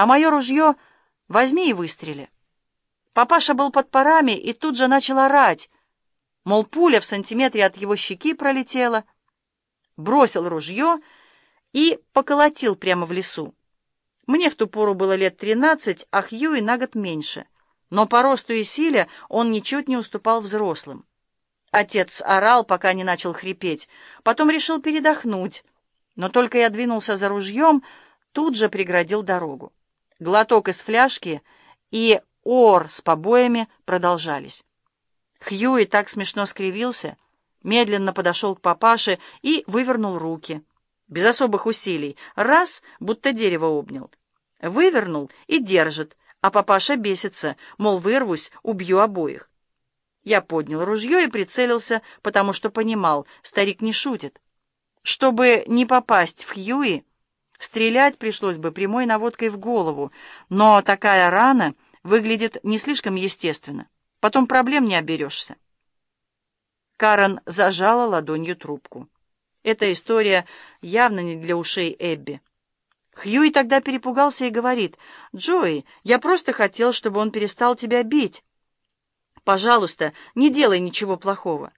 А мое ружье возьми и выстрели. Папаша был под парами и тут же начал орать. Мол, пуля в сантиметре от его щеки пролетела. Бросил ружье и поколотил прямо в лесу. Мне в ту пору было лет тринадцать, а Хьюи на год меньше. Но по росту и силе он ничуть не уступал взрослым. Отец орал, пока не начал хрипеть. Потом решил передохнуть. Но только я двинулся за ружьем, тут же преградил дорогу. Глоток из фляжки и ор с побоями продолжались. Хьюи так смешно скривился, медленно подошел к папаше и вывернул руки. Без особых усилий. Раз, будто дерево обнял. Вывернул и держит, а папаша бесится, мол, вырвусь, убью обоих. Я поднял ружье и прицелился, потому что понимал, старик не шутит. Чтобы не попасть в Хьюи, стрелять пришлось бы прямой наводкой в голову, но такая рана выглядит не слишком естественно. Потом проблем не оберешься. Карен зажала ладонью трубку. Эта история явно не для ушей Эбби. Хьюи тогда перепугался и говорит, «Джои, я просто хотел, чтобы он перестал тебя бить. Пожалуйста, не делай ничего плохого».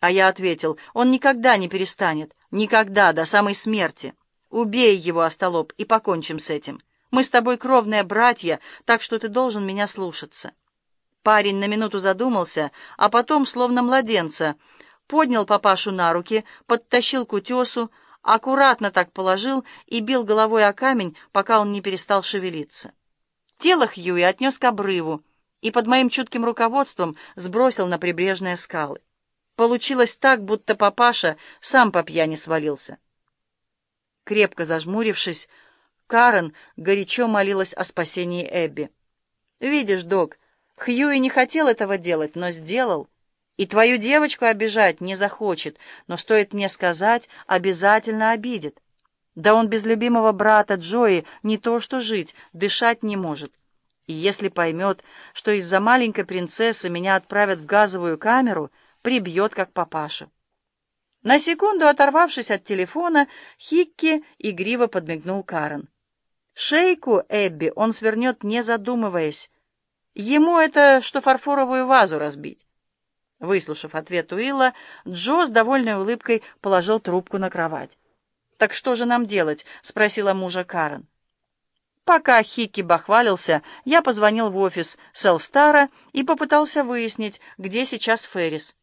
А я ответил, «Он никогда не перестанет, никогда, до самой смерти. Убей его, остолоп, и покончим с этим. Мы с тобой кровные братья, так что ты должен меня слушаться». Парень на минуту задумался, а потом, словно младенца, поднял папашу на руки, подтащил к утесу, аккуратно так положил и бил головой о камень, пока он не перестал шевелиться. Тело Хьюи отнес к обрыву и под моим чутким руководством сбросил на прибрежные скалы. Получилось так, будто папаша сам по пьяни свалился. Крепко зажмурившись, Карен горячо молилась о спасении Эбби. «Видишь, док, Хьюи не хотел этого делать, но сделал». И твою девочку обижать не захочет, но стоит мне сказать, обязательно обидит. Да он без любимого брата Джои не то что жить, дышать не может. И если поймет, что из-за маленькой принцессы меня отправят в газовую камеру, прибьет как папаша. На секунду оторвавшись от телефона, Хикки игриво подмигнул Карен. Шейку Эбби он свернет, не задумываясь. Ему это, что фарфоровую вазу разбить. Выслушав ответ Уилла, Джо с довольной улыбкой положил трубку на кровать. «Так что же нам делать?» — спросила мужа Карен. Пока Хикки бахвалился, я позвонил в офис Селстара и попытался выяснить, где сейчас Феррис.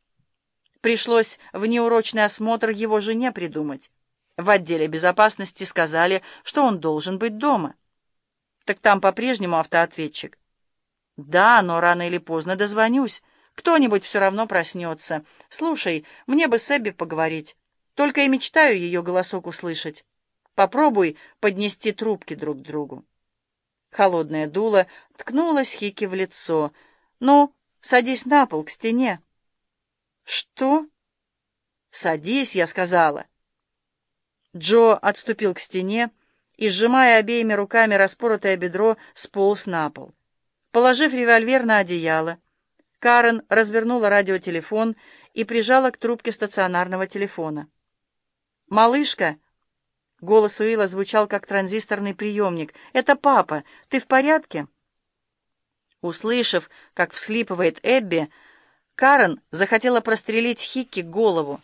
Пришлось внеурочный осмотр его жене придумать. В отделе безопасности сказали, что он должен быть дома. Так там по-прежнему автоответчик. Да, но рано или поздно дозвонюсь. Кто-нибудь все равно проснется. Слушай, мне бы с Эбби поговорить. Только и мечтаю ее голосок услышать. Попробуй поднести трубки друг к другу. Холодное дуло ткнулось Хики в лицо. «Ну, садись на пол, к стене». «Что?» «Садись», — я сказала. Джо отступил к стене и, сжимая обеими руками распоротое бедро, сполз на пол. Положив револьвер на одеяло, Карен развернула радиотелефон и прижала к трубке стационарного телефона. «Малышка!» Голос Уилла звучал, как транзисторный приемник. «Это папа! Ты в порядке?» Услышав, как всхлипывает Эбби, Карен захотела прострелить Хикки голову.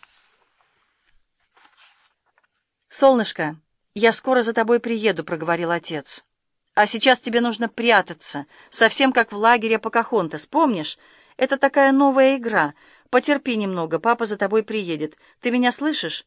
«Солнышко, я скоро за тобой приеду», — проговорил отец. «А сейчас тебе нужно прятаться, совсем как в лагере Покахонтас, помнишь?» Это такая новая игра. Потерпи немного, папа за тобой приедет. Ты меня слышишь?»